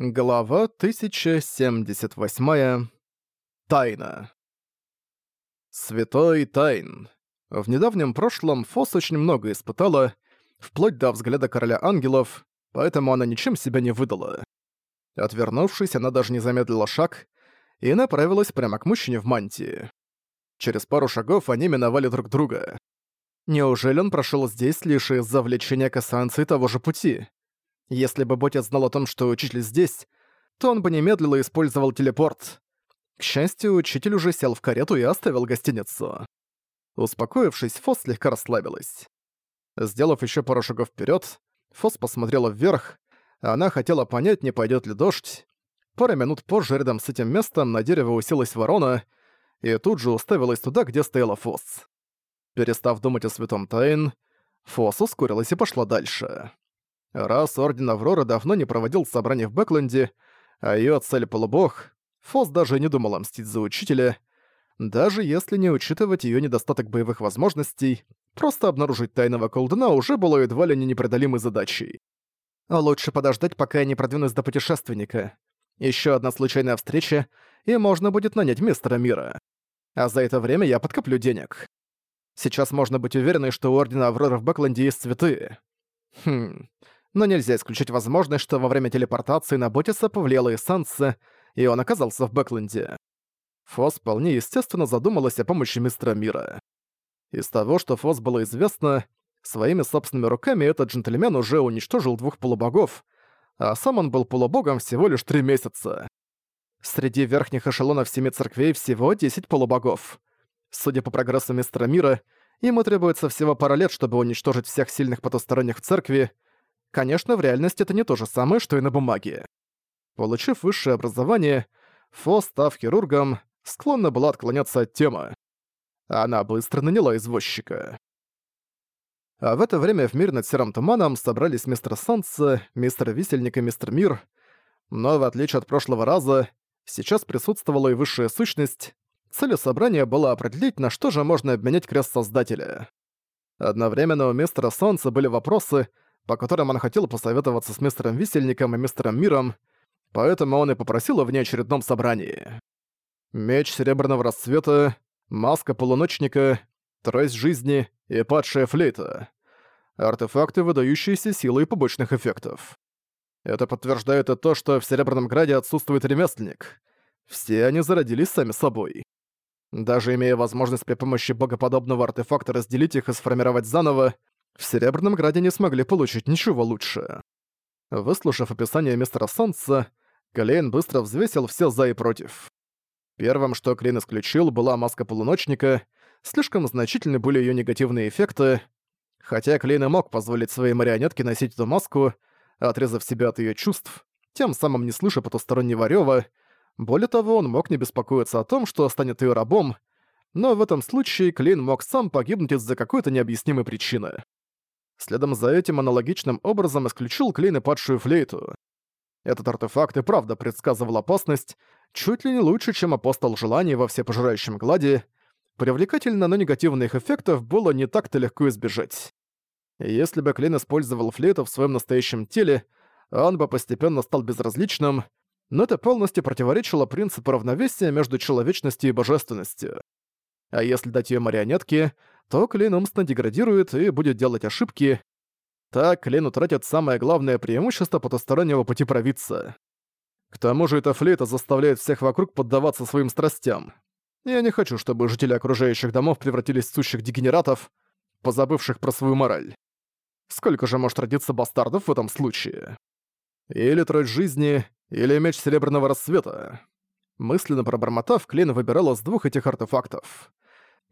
Глава 1078. Тайна. Святой Тайн. В недавнем прошлом Фос очень много испытала, вплоть до взгляда короля ангелов, поэтому она ничем себя не выдала. Отвернувшись, она даже не замедлила шаг и направилась прямо к мужчине в мантии. Через пару шагов они миновали друг друга. Неужели он прошел здесь лишь из-за влечения касанции того же пути? Если бы Ботя знал о том, что учитель здесь, то он бы немедленно использовал телепорт. К счастью, учитель уже сел в карету и оставил гостиницу. Успокоившись, Фос слегка расслабилась. Сделав еще пару шагов вперед, Фос посмотрела вверх. Она хотела понять, не пойдет ли дождь. Пару минут позже рядом с этим местом на дерево уселась ворона и тут же уставилась туда, где стояла Фос. Перестав думать о Святом Тайн, Фос ускорилась и пошла дальше. Раз Орден Аврора давно не проводил собрание в Бэкленде, а ее цель полубог, Фос даже не думал мстить за учителя, даже если не учитывать ее недостаток боевых возможностей, просто обнаружить тайного колдуна уже было едва ли не непреодолимой задачей. А лучше подождать, пока я не продвинусь до путешественника. Еще одна случайная встреча, и можно будет нанять мистера мира. А за это время я подкоплю денег. Сейчас можно быть уверенной, что у Ордена Аврора в Бэкленде есть цветы. Хм, но нельзя исключить возможность, что во время телепортации на Ботиса повлияла эссенция, и он оказался в Бэкленде. Фос вполне естественно задумалась о помощи мистера Мира. Из того, что Фос было известно, своими собственными руками этот джентльмен уже уничтожил двух полубогов, а сам он был полубогом всего лишь три месяца. Среди верхних эшелонов семи церквей всего 10 полубогов. Судя по прогрессу мистера Мира, ему требуется всего пара лет, чтобы уничтожить всех сильных потусторонних в церкви, Конечно, в реальности это не то же самое, что и на бумаге. Получив высшее образование, Фо, став хирургом, склонна была отклоняться от темы. Она быстро наняла извозчика. А в это время в мир над Серым Туманом собрались мистер Солнце, мистер Висельник и мистер Мир. Но в отличие от прошлого раза, сейчас присутствовала и высшая сущность. Целью собрания было определить, на что же можно обменять крест Создателя. Одновременно у мистера Солнца были вопросы, по которым он хотел посоветоваться с мистером Висельником и мистером Миром, поэтому он и попросил о внеочередном собрании. Меч серебряного расцвета, маска полуночника, трость жизни и падшая флейта. Артефакты, выдающиеся силой побочных эффектов. Это подтверждает и то, что в Серебряном Граде отсутствует ремесленник. Все они зародились сами собой. Даже имея возможность при помощи богоподобного артефакта разделить их и сформировать заново, в Серебряном Граде не смогли получить ничего лучше. Выслушав описание мистера Солнца, Клейн быстро взвесил все «за» и «против». Первым, что Клейн исключил, была маска полуночника, слишком значительны были ее негативные эффекты. Хотя Клейн и мог позволить своей марионетке носить эту маску, отрезав себя от ее чувств, тем самым не слыша потустороннего рёва, более того, он мог не беспокоиться о том, что станет ее рабом, но в этом случае Клейн мог сам погибнуть из-за какой-то необъяснимой причины. Следом за этим аналогичным образом исключил клейн падшую флейту. Этот артефакт и правда предсказывал опасность, чуть ли не лучше, чем апостол желаний во всепожирающем глади. Привлекательно, но негативных эффектов было не так-то легко избежать. Если бы Клин использовал флейту в своем настоящем теле, он бы постепенно стал безразличным, но это полностью противоречило принципу равновесия между человечностью и божественностью. А если дать её марионетке, то Клин умственно деградирует и будет делать ошибки. Так Клин утратит самое главное преимущество потустороннего пути провидца. К тому же эта флейта заставляет всех вокруг поддаваться своим страстям. Я не хочу, чтобы жители окружающих домов превратились в сущих дегенератов, позабывших про свою мораль. Сколько же может родиться бастардов в этом случае? Или трать жизни, или меч Серебряного Рассвета. Мысленно пробормотав, Клин выбирал из двух этих артефактов.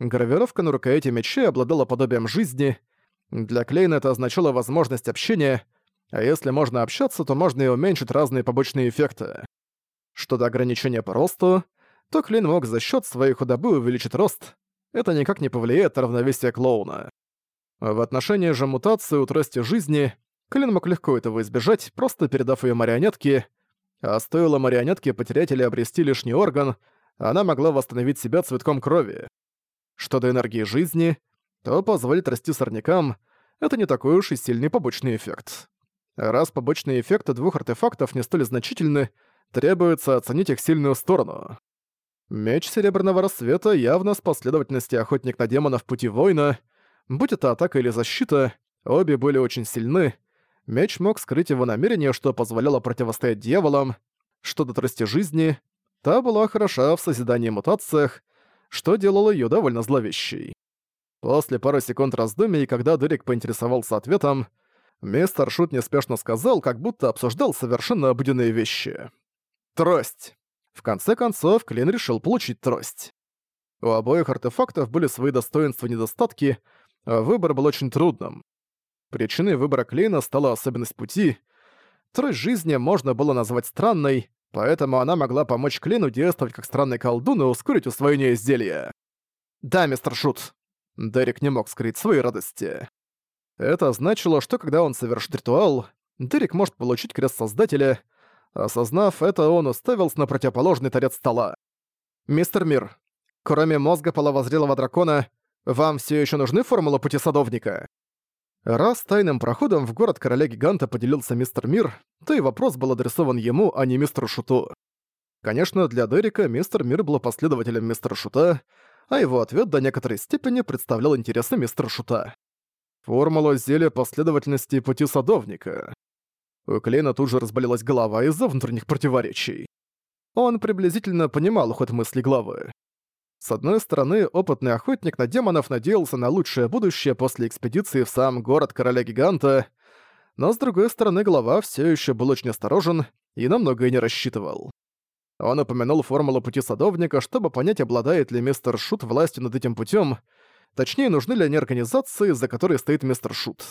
Гравировка на рукояти мечей обладала подобием жизни. Для Клейна это означало возможность общения, а если можно общаться, то можно и уменьшить разные побочные эффекты. Что до ограничения по росту, то Клин мог за счет своей худобы увеличить рост. Это никак не повлияет на равновесие клоуна. В отношении же мутации у трости жизни Клин мог легко этого избежать, просто передав ее марионетке, а стоило марионетке потерять или обрести лишний орган, она могла восстановить себя цветком крови. Что до энергии жизни, то позволит расти сорнякам, это не такой уж и сильный побочный эффект. Раз побочные эффекты двух артефактов не столь значительны, требуется оценить их сильную сторону. Меч Серебряного Рассвета явно с последовательности Охотник на демонов Пути Воина, будь это атака или защита, обе были очень сильны, меч мог скрыть его намерение, что позволяло противостоять дьяволам, что до трости жизни, та была хороша в созидании мутациях, что делало ее довольно зловещей. После пары секунд раздумий, когда Дерек поинтересовался ответом, мистер Шут неспешно сказал, как будто обсуждал совершенно обыденные вещи. «Трость!» В конце концов, Клин решил получить трость. У обоих артефактов были свои достоинства и недостатки, а выбор был очень трудным. Причиной выбора Клейна стала особенность пути. Трость жизни можно было назвать странной, поэтому она могла помочь Клейну действовать как странный колдун и ускорить усвоение изделия. «Да, мистер Шут!» Дерек не мог скрыть своей радости. Это значило, что когда он совершит ритуал, Дерек может получить крест Создателя. Осознав это, он уставился на противоположный торец стола. «Мистер Мир, кроме мозга половозрелого дракона, вам все еще нужны формулы пути садовника?» Раз тайным проходом в город короля-гиганта поделился мистер Мир, то и вопрос был адресован ему, а не мистеру Шуту. Конечно, для Дерека мистер Мир был последователем мистера Шута, а его ответ до некоторой степени представлял интересы мистера Шута. Формула зелья последовательности пути садовника. У Клейна тут же разболелась голова из-за внутренних противоречий. Он приблизительно понимал ход мысли главы. С одной стороны, опытный охотник на демонов надеялся на лучшее будущее после экспедиции в сам город короля-гиганта, но с другой стороны, глава все еще был очень осторожен и на многое не рассчитывал. Он упомянул формулу пути садовника, чтобы понять, обладает ли мистер Шут властью над этим путем, точнее, нужны ли они организации, за которой стоит мистер Шут.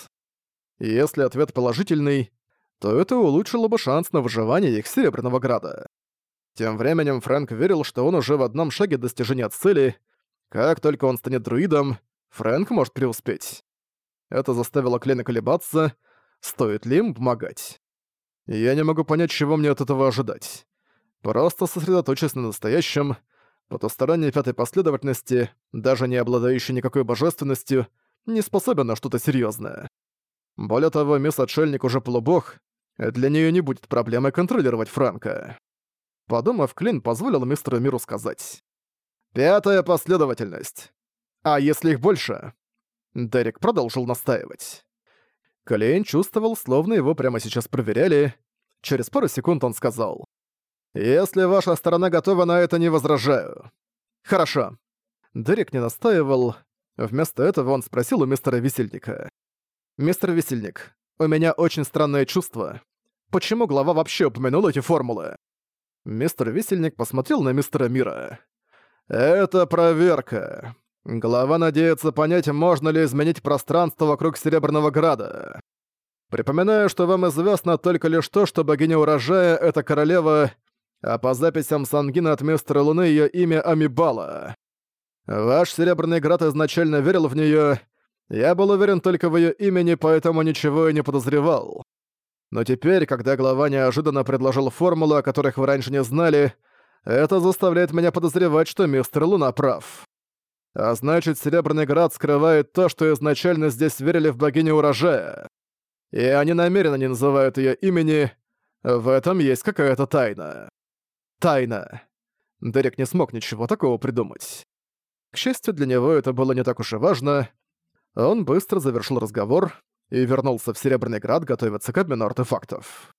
И если ответ положительный, то это улучшило бы шанс на выживание их Серебряного Града. Тем временем Фрэнк верил, что он уже в одном шаге достижения цели. Как только он станет друидом, Фрэнк может преуспеть. Это заставило Клена колебаться, стоит ли им помогать. Я не могу понять, чего мне от этого ожидать. Просто сосредоточься на настоящем, потусторонней пятой последовательности, даже не обладающий никакой божественностью, не способен на что-то серьезное. Более того, мисс Отшельник уже полубог, для нее не будет проблемы контролировать Франка. Подумав, Клин позволил мистеру Миру сказать. «Пятая последовательность. А если их больше?» Дерек продолжил настаивать. Клин чувствовал, словно его прямо сейчас проверяли. Через пару секунд он сказал. «Если ваша сторона готова на это, не возражаю». «Хорошо». Дерек не настаивал. Вместо этого он спросил у мистера Висельника. «Мистер Висельник, у меня очень странное чувство. Почему глава вообще упомянул эти формулы?» Мистер Висельник посмотрел на мистера Мира. «Это проверка. Голова надеется понять, можно ли изменить пространство вокруг Серебряного Града. Припоминаю, что вам известно только лишь то, что богиня урожая — это королева, а по записям Сангина от мистера Луны ее имя Амибала. Ваш Серебряный Град изначально верил в нее. Я был уверен только в ее имени, поэтому ничего и не подозревал. Но теперь, когда глава неожиданно предложил формулу, о которых вы раньше не знали, это заставляет меня подозревать, что мистер Луна прав. А значит, Серебряный Град скрывает то, что изначально здесь верили в богиню урожая. И они намеренно не называют ее имени. В этом есть какая-то тайна. Тайна. Дерек не смог ничего такого придумать. К счастью для него, это было не так уж и важно. Он быстро завершил разговор, и вернулся в Серебряный Град готовиться к обмену артефактов.